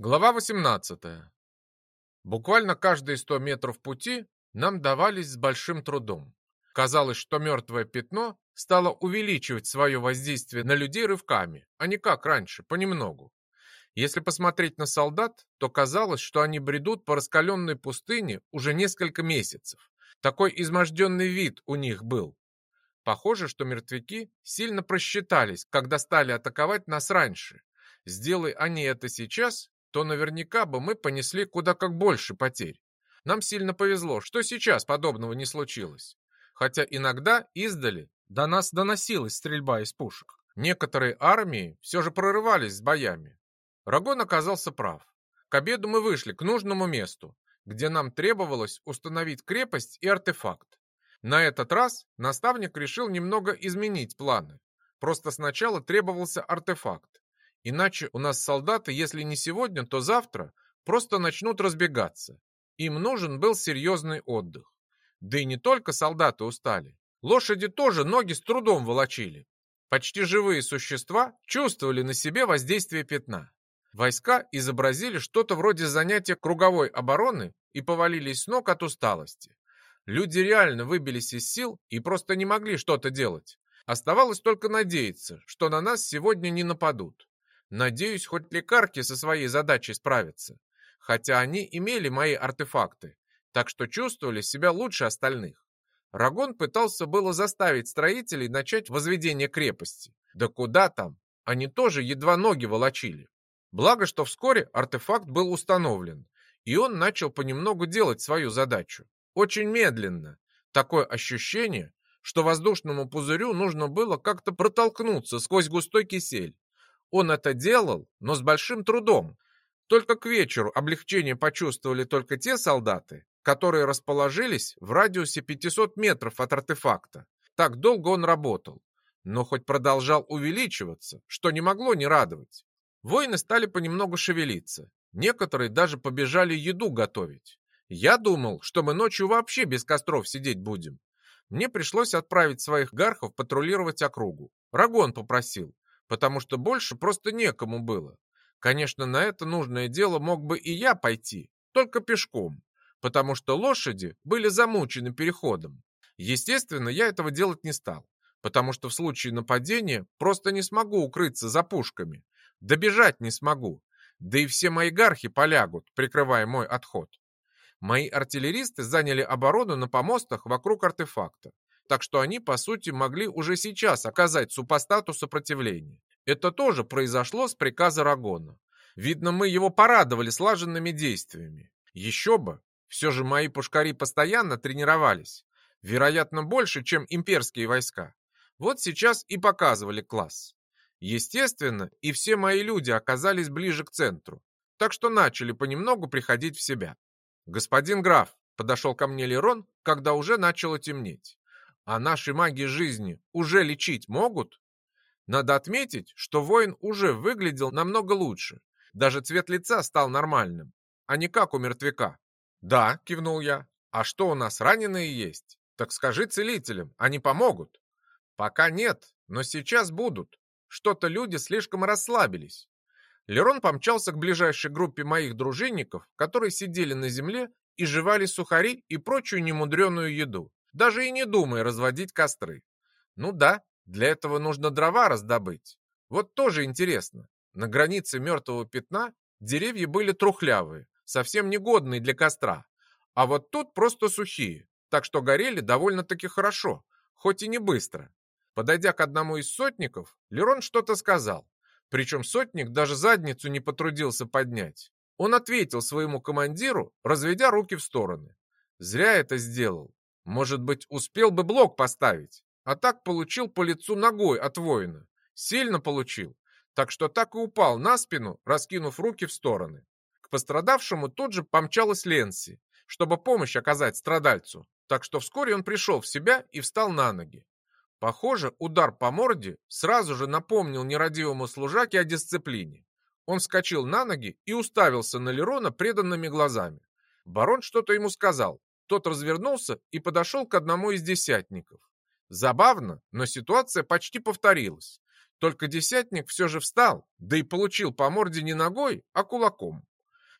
Глава 18. Буквально каждые 100 метров пути нам давались с большим трудом. Казалось, что мертвое пятно стало увеличивать свое воздействие на людей рывками, а не как раньше, понемногу. Если посмотреть на солдат, то казалось, что они бредут по раскаленной пустыне уже несколько месяцев. Такой изможденный вид у них был. Похоже, что мертвяки сильно просчитались, когда стали атаковать нас раньше. Сделай они это сейчас, то наверняка бы мы понесли куда как больше потерь. Нам сильно повезло, что сейчас подобного не случилось. Хотя иногда издали до нас доносилась стрельба из пушек. Некоторые армии все же прорывались с боями. Рагон оказался прав. К обеду мы вышли к нужному месту, где нам требовалось установить крепость и артефакт. На этот раз наставник решил немного изменить планы. Просто сначала требовался артефакт, Иначе у нас солдаты, если не сегодня, то завтра, просто начнут разбегаться. Им нужен был серьезный отдых. Да и не только солдаты устали. Лошади тоже ноги с трудом волочили. Почти живые существа чувствовали на себе воздействие пятна. Войска изобразили что-то вроде занятия круговой обороны и повалились с ног от усталости. Люди реально выбились из сил и просто не могли что-то делать. Оставалось только надеяться, что на нас сегодня не нападут. Надеюсь, хоть лекарки со своей задачей справятся. Хотя они имели мои артефакты, так что чувствовали себя лучше остальных. Рагон пытался было заставить строителей начать возведение крепости. Да куда там? Они тоже едва ноги волочили. Благо, что вскоре артефакт был установлен, и он начал понемногу делать свою задачу. Очень медленно. Такое ощущение, что воздушному пузырю нужно было как-то протолкнуться сквозь густой кисель. Он это делал, но с большим трудом. Только к вечеру облегчение почувствовали только те солдаты, которые расположились в радиусе 500 метров от артефакта. Так долго он работал, но хоть продолжал увеличиваться, что не могло не радовать. Воины стали понемногу шевелиться. Некоторые даже побежали еду готовить. Я думал, что мы ночью вообще без костров сидеть будем. Мне пришлось отправить своих гархов патрулировать округу. Рагон попросил, потому что больше просто некому было. Конечно, на это нужное дело мог бы и я пойти, только пешком, потому что лошади были замучены переходом. Естественно, я этого делать не стал, потому что в случае нападения просто не смогу укрыться за пушками, добежать не смогу, да и все мои гархи полягут, прикрывая мой отход. Мои артиллеристы заняли оборону на помостах вокруг артефакта, так что они, по сути, могли уже сейчас оказать супостату сопротивление. Это тоже произошло с приказа Рагона. Видно, мы его порадовали слаженными действиями. Еще бы, все же мои пушкари постоянно тренировались. Вероятно, больше, чем имперские войска. Вот сейчас и показывали класс. Естественно, и все мои люди оказались ближе к центру, так что начали понемногу приходить в себя. «Господин граф», — подошел ко мне Лерон, когда уже начало темнеть. А наши маги жизни уже лечить могут? Надо отметить, что воин уже выглядел намного лучше. Даже цвет лица стал нормальным, а не как у мертвяка. «Да», — кивнул я. «А что у нас, раненые есть? Так скажи целителям, они помогут». «Пока нет, но сейчас будут. Что-то люди слишком расслабились». Лерон помчался к ближайшей группе моих дружинников, которые сидели на земле и жевали сухари и прочую немудреную еду даже и не думая разводить костры. Ну да, для этого нужно дрова раздобыть. Вот тоже интересно. На границе мертвого пятна деревья были трухлявые, совсем негодные для костра. А вот тут просто сухие, так что горели довольно-таки хорошо, хоть и не быстро. Подойдя к одному из сотников, Лерон что-то сказал. Причем сотник даже задницу не потрудился поднять. Он ответил своему командиру, разведя руки в стороны. Зря это сделал. Может быть, успел бы блок поставить, а так получил по лицу ногой от воина. Сильно получил, так что так и упал на спину, раскинув руки в стороны. К пострадавшему тут же помчалась Ленси, чтобы помощь оказать страдальцу, так что вскоре он пришел в себя и встал на ноги. Похоже, удар по морде сразу же напомнил нерадивому служаке о дисциплине. Он вскочил на ноги и уставился на Лерона преданными глазами. Барон что-то ему сказал, тот развернулся и подошел к одному из десятников. Забавно, но ситуация почти повторилась. Только десятник все же встал, да и получил по морде не ногой, а кулаком.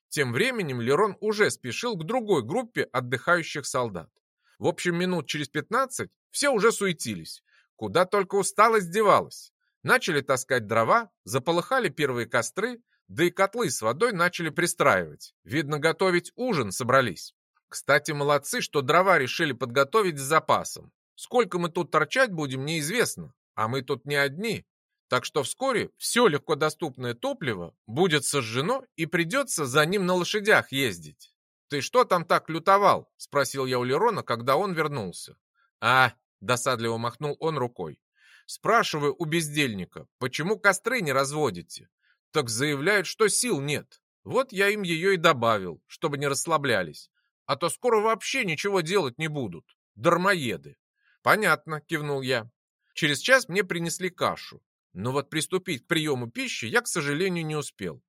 Тем временем Лерон уже спешил к другой группе отдыхающих солдат. В общем, минут через пятнадцать все уже суетились. Куда только усталость девалась. Начали таскать дрова, заполыхали первые костры, да и котлы с водой начали пристраивать. Видно, готовить ужин собрались. Кстати, молодцы, что дрова решили подготовить с запасом. Сколько мы тут торчать будем, неизвестно. А мы тут не одни. Так что вскоре все легкодоступное топливо будет сожжено и придется за ним на лошадях ездить. «Ты что там так лютовал?» — спросил я у Лерона, когда он вернулся. «А!» — досадливо махнул он рукой. «Спрашиваю у бездельника, почему костры не разводите?» Так заявляют, что сил нет. Вот я им ее и добавил, чтобы не расслаблялись. А то скоро вообще ничего делать не будут. Дармоеды. Понятно, кивнул я. Через час мне принесли кашу. Но вот приступить к приему пищи я, к сожалению, не успел.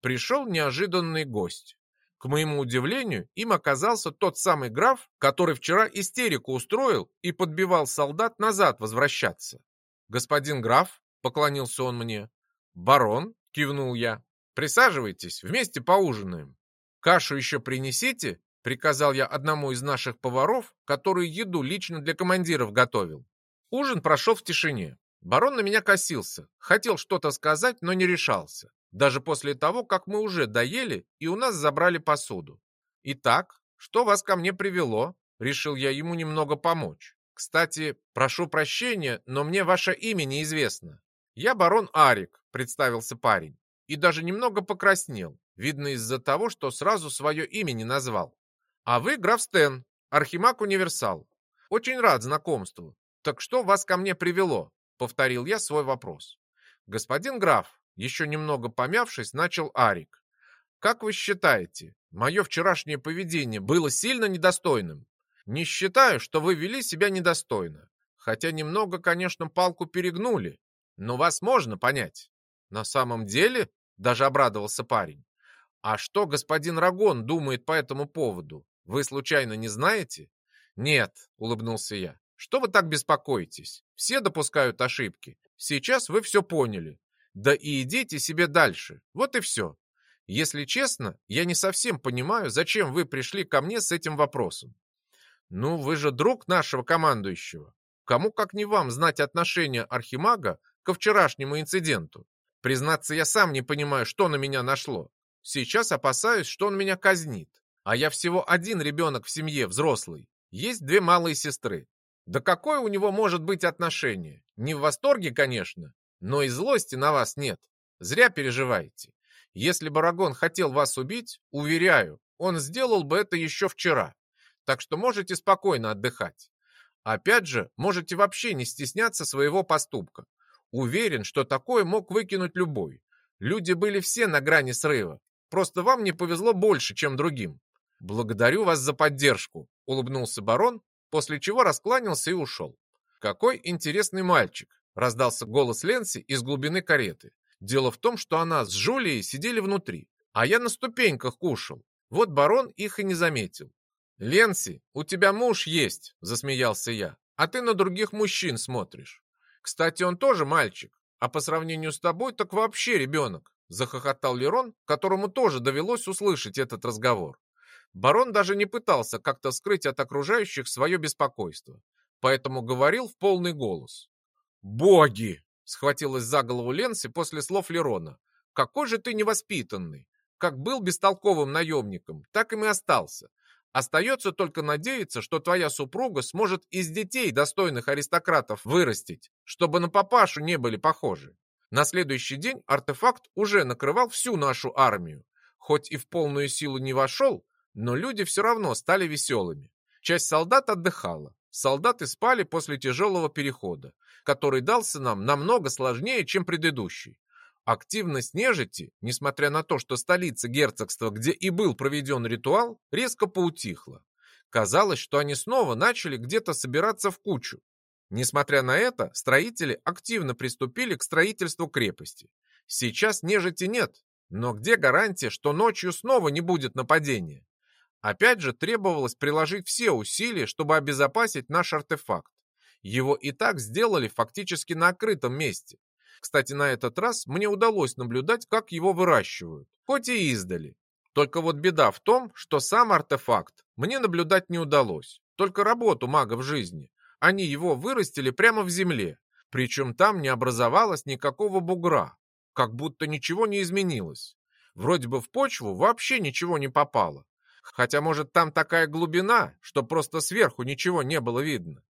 Пришел неожиданный гость. К моему удивлению, им оказался тот самый граф, который вчера истерику устроил и подбивал солдат назад возвращаться. «Господин граф», — поклонился он мне, — «барон», — кивнул я, — «присаживайтесь, вместе поужинаем». «Кашу еще принесите», — приказал я одному из наших поваров, который еду лично для командиров готовил. Ужин прошел в тишине. Барон на меня косился, хотел что-то сказать, но не решался даже после того, как мы уже доели и у нас забрали посуду. Итак, что вас ко мне привело? Решил я ему немного помочь. Кстати, прошу прощения, но мне ваше имя неизвестно. Я барон Арик, представился парень, и даже немного покраснел, видно из-за того, что сразу свое имя не назвал. А вы граф Стен, архимаг-универсал. Очень рад знакомству. Так что вас ко мне привело? Повторил я свой вопрос. Господин граф, еще немного помявшись, начал Арик. «Как вы считаете, мое вчерашнее поведение было сильно недостойным? Не считаю, что вы вели себя недостойно. Хотя немного, конечно, палку перегнули, но вас можно понять. На самом деле, даже обрадовался парень. А что господин Рагон думает по этому поводу? Вы случайно не знаете? Нет, улыбнулся я. Что вы так беспокоитесь? Все допускают ошибки. Сейчас вы все поняли. Да и идите себе дальше. Вот и все. Если честно, я не совсем понимаю, зачем вы пришли ко мне с этим вопросом. Ну, вы же друг нашего командующего. Кому как не вам знать отношение Архимага ко вчерашнему инциденту? Признаться, я сам не понимаю, что на меня нашло. Сейчас опасаюсь, что он меня казнит. А я всего один ребенок в семье, взрослый. Есть две малые сестры. Да какое у него может быть отношение? Не в восторге, конечно, но и злости на вас нет. Зря переживаете. Если Барагон хотел вас убить, уверяю, он сделал бы это еще вчера. Так что можете спокойно отдыхать. Опять же, можете вообще не стесняться своего поступка. Уверен, что такое мог выкинуть любой. Люди были все на грани срыва. Просто вам не повезло больше, чем другим. Благодарю вас за поддержку, улыбнулся барон, после чего раскланялся и ушел. Какой интересный мальчик. Раздался голос Ленси из глубины кареты. Дело в том, что она с Жулией сидели внутри, а я на ступеньках кушал. Вот барон их и не заметил. «Ленси, у тебя муж есть», — засмеялся я, «а ты на других мужчин смотришь. Кстати, он тоже мальчик, а по сравнению с тобой так вообще ребенок», — захохотал Лерон, которому тоже довелось услышать этот разговор. Барон даже не пытался как-то скрыть от окружающих свое беспокойство, поэтому говорил в полный голос. «Боги!» — схватилась за голову Ленси после слов Лерона. «Какой же ты невоспитанный! Как был бестолковым наемником, так им и остался. Остается только надеяться, что твоя супруга сможет из детей достойных аристократов вырастить, чтобы на папашу не были похожи. На следующий день артефакт уже накрывал всю нашу армию. Хоть и в полную силу не вошел, но люди все равно стали веселыми. Часть солдат отдыхала. Солдаты спали после тяжелого перехода который дался нам намного сложнее, чем предыдущий. Активность нежити, несмотря на то, что столица герцогства, где и был проведен ритуал, резко поутихла. Казалось, что они снова начали где-то собираться в кучу. Несмотря на это, строители активно приступили к строительству крепости. Сейчас нежити нет, но где гарантия, что ночью снова не будет нападения? Опять же, требовалось приложить все усилия, чтобы обезопасить наш артефакт. Его и так сделали фактически на открытом месте. Кстати, на этот раз мне удалось наблюдать, как его выращивают, хоть и издали. Только вот беда в том, что сам артефакт мне наблюдать не удалось. Только работу магов жизни. Они его вырастили прямо в земле. Причем там не образовалось никакого бугра. Как будто ничего не изменилось. Вроде бы в почву вообще ничего не попало. Хотя, может, там такая глубина, что просто сверху ничего не было видно.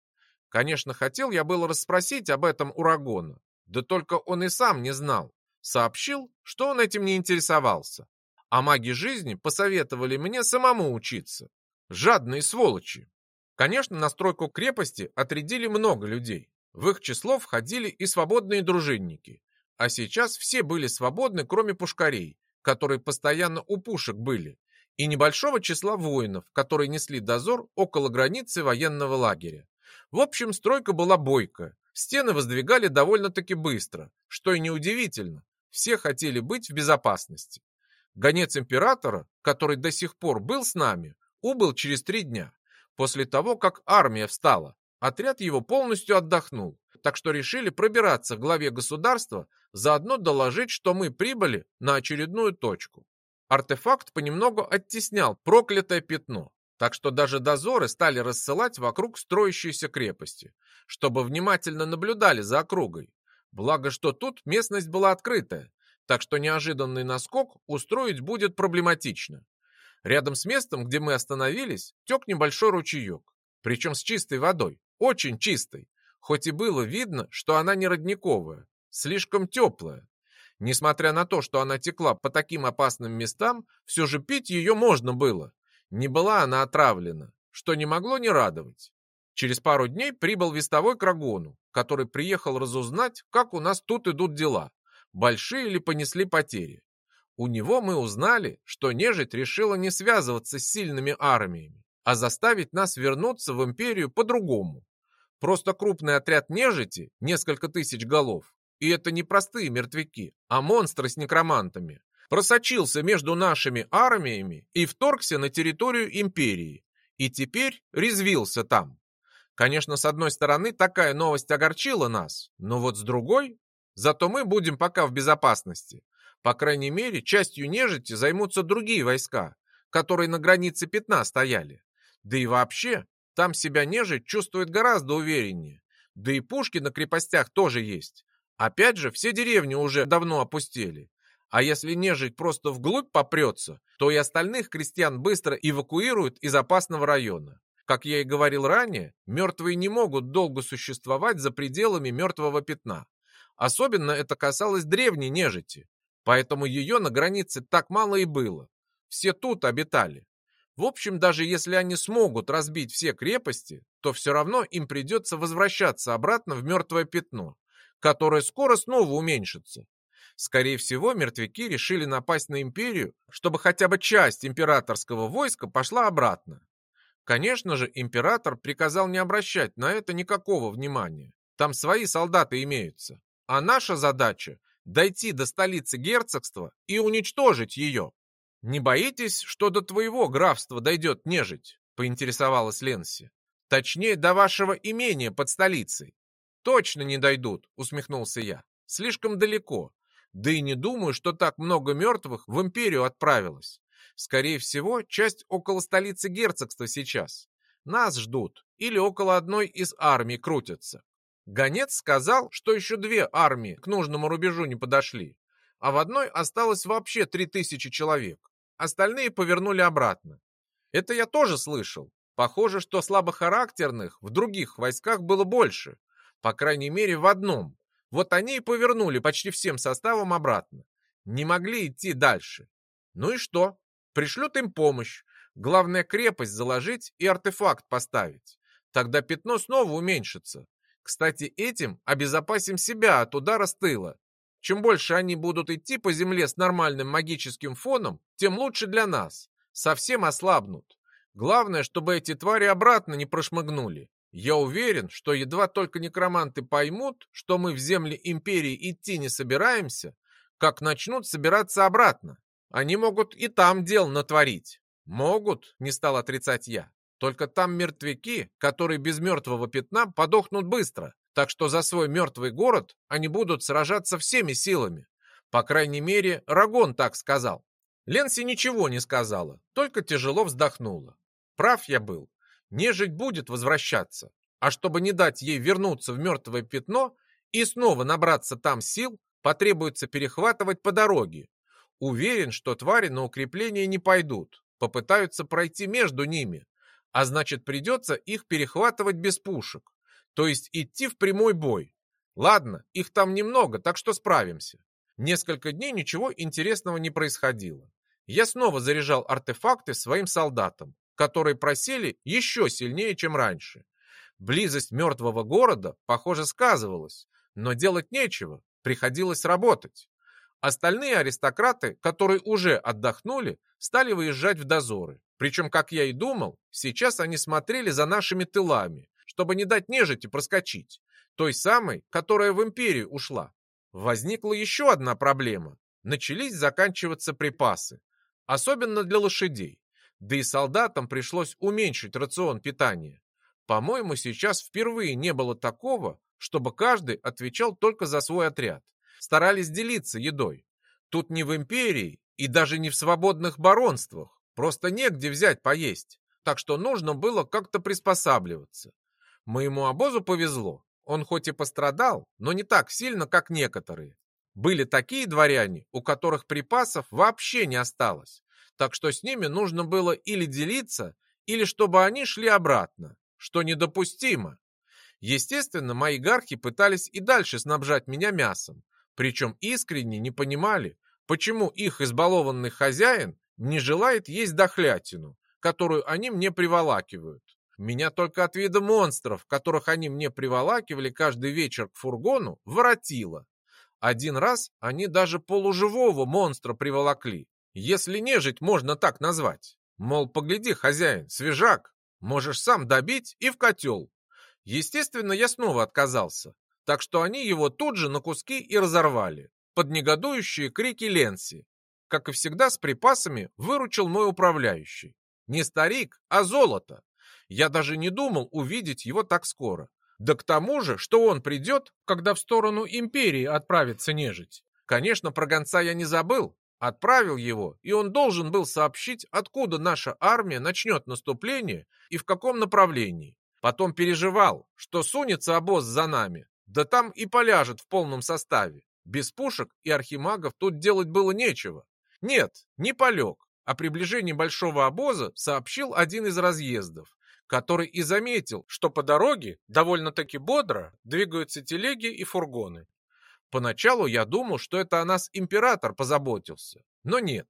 Конечно, хотел я было расспросить об этом у Рагона, да только он и сам не знал. Сообщил, что он этим не интересовался. А маги жизни посоветовали мне самому учиться. Жадные сволочи. Конечно, на стройку крепости отрядили много людей. В их число входили и свободные дружинники. А сейчас все были свободны, кроме пушкарей, которые постоянно у пушек были, и небольшого числа воинов, которые несли дозор около границы военного лагеря. В общем, стройка была бойкая. Стены воздвигали довольно-таки быстро, что и неудивительно. Все хотели быть в безопасности. Гонец императора, который до сих пор был с нами, убыл через три дня. После того, как армия встала, отряд его полностью отдохнул, так что решили пробираться к главе государства, заодно доложить, что мы прибыли на очередную точку. Артефакт понемногу оттеснял проклятое пятно, так что даже дозоры стали рассылать вокруг строящейся крепости, чтобы внимательно наблюдали за округой. Благо, что тут местность была открытая, так что неожиданный наскок устроить будет проблематично. Рядом с местом, где мы остановились, тек небольшой ручеек, причем с чистой водой, очень чистой, хоть и было видно, что она не родниковая, слишком теплая. Несмотря на то, что она текла по таким опасным местам, все же пить ее можно было, не была она отравлена, что не могло не радовать. Через пару дней прибыл вестовой к Рагону, который приехал разузнать, как у нас тут идут дела, большие ли понесли потери. У него мы узнали, что нежить решила не связываться с сильными армиями, а заставить нас вернуться в империю по-другому. Просто крупный отряд нежити, несколько тысяч голов, и это не простые мертвяки, а монстры с некромантами, просочился между нашими армиями и вторгся на территорию империи, и теперь резвился там. Конечно, с одной стороны, такая новость огорчила нас, но вот с другой, зато мы будем пока в безопасности. По крайней мере, частью нежити займутся другие войска, которые на границе пятна стояли. Да и вообще, там себя нежить чувствует гораздо увереннее. Да и пушки на крепостях тоже есть. Опять же, все деревни уже давно опустели. А если нежить просто вглубь попрется, то и остальных крестьян быстро эвакуируют из опасного района. Как я и говорил ранее, мертвые не могут долго существовать за пределами мертвого пятна. Особенно это касалось древней нежити, поэтому ее на границе так мало и было. Все тут обитали. В общем, даже если они смогут разбить все крепости, то все равно им придется возвращаться обратно в мертвое пятно, которое скоро снова уменьшится. Скорее всего, мертвяки решили напасть на империю, чтобы хотя бы часть императорского войска пошла обратно. Конечно же, император приказал не обращать на это никакого внимания. Там свои солдаты имеются. А наша задача – дойти до столицы герцогства и уничтожить ее. «Не боитесь, что до твоего графства дойдет нежить?» – поинтересовалась Ленси. «Точнее, до вашего имения под столицей». «Точно не дойдут», – усмехнулся я. «Слишком далеко. Да и не думаю, что так много мертвых в империю отправилось. Скорее всего, часть около столицы герцогства сейчас. Нас ждут или около одной из армий крутятся. Гонец сказал, что еще две армии к нужному рубежу не подошли, а в одной осталось вообще три тысячи человек. Остальные повернули обратно. Это я тоже слышал. Похоже, что слабохарактерных в других войсках было больше. По крайней мере, в одном. Вот они и повернули почти всем составом обратно. Не могли идти дальше. Ну и что? Пришлют им помощь. Главное крепость заложить и артефакт поставить. Тогда пятно снова уменьшится. Кстати, этим обезопасим себя от удара с тыла. Чем больше они будут идти по земле с нормальным магическим фоном, тем лучше для нас. Совсем ослабнут. Главное, чтобы эти твари обратно не прошмыгнули. Я уверен, что едва только некроманты поймут, что мы в земли Империи идти не собираемся, как начнут собираться обратно. Они могут и там дел натворить. Могут, не стал отрицать я. Только там мертвяки, которые без мертвого пятна подохнут быстро. Так что за свой мертвый город они будут сражаться всеми силами. По крайней мере, Рагон так сказал. Ленси ничего не сказала, только тяжело вздохнула. Прав я был. Нежить будет возвращаться. А чтобы не дать ей вернуться в мертвое пятно и снова набраться там сил, потребуется перехватывать по дороге. Уверен, что твари на укрепление не пойдут, попытаются пройти между ними, а значит придется их перехватывать без пушек, то есть идти в прямой бой. Ладно, их там немного, так что справимся. Несколько дней ничего интересного не происходило. Я снова заряжал артефакты своим солдатам, которые просели еще сильнее, чем раньше. Близость мертвого города, похоже, сказывалась, но делать нечего, приходилось работать. Остальные аристократы, которые уже отдохнули, стали выезжать в дозоры. Причем, как я и думал, сейчас они смотрели за нашими тылами, чтобы не дать нежити проскочить, той самой, которая в империю ушла. Возникла еще одна проблема. Начались заканчиваться припасы, особенно для лошадей. Да и солдатам пришлось уменьшить рацион питания. По-моему, сейчас впервые не было такого, чтобы каждый отвечал только за свой отряд. Старались делиться едой. Тут не в империи и даже не в свободных баронствах. Просто негде взять поесть. Так что нужно было как-то приспосабливаться. Моему обозу повезло. Он хоть и пострадал, но не так сильно, как некоторые. Были такие дворяне, у которых припасов вообще не осталось. Так что с ними нужно было или делиться, или чтобы они шли обратно, что недопустимо. Естественно, мои гархи пытались и дальше снабжать меня мясом, причем искренне не понимали, почему их избалованный хозяин не желает есть дохлятину, которую они мне приволакивают. Меня только от вида монстров, которых они мне приволакивали каждый вечер к фургону, воротило. Один раз они даже полуживого монстра приволокли, если нежить можно так назвать. Мол, погляди, хозяин, свежак, можешь сам добить и в котел. Естественно, я снова отказался, так что они его тут же на куски и разорвали, под негодующие крики Ленси. Как и всегда с припасами выручил мой управляющий. Не старик, а золото. Я даже не думал увидеть его так скоро. Да к тому же, что он придет, когда в сторону империи отправится нежить. Конечно, про гонца я не забыл. Отправил его, и он должен был сообщить, откуда наша армия начнет наступление и в каком направлении. Потом переживал, что сунется обоз за нами, да там и поляжет в полном составе. Без пушек и архимагов тут делать было нечего. Нет, не полег. О приближении большого обоза сообщил один из разъездов, который и заметил, что по дороге довольно-таки бодро двигаются телеги и фургоны. Поначалу я думал, что это о нас император позаботился, но нет.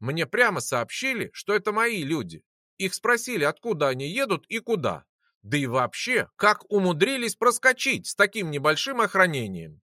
Мне прямо сообщили, что это мои люди. Их спросили, откуда они едут и куда. Да и вообще, как умудрились проскочить с таким небольшим охранением.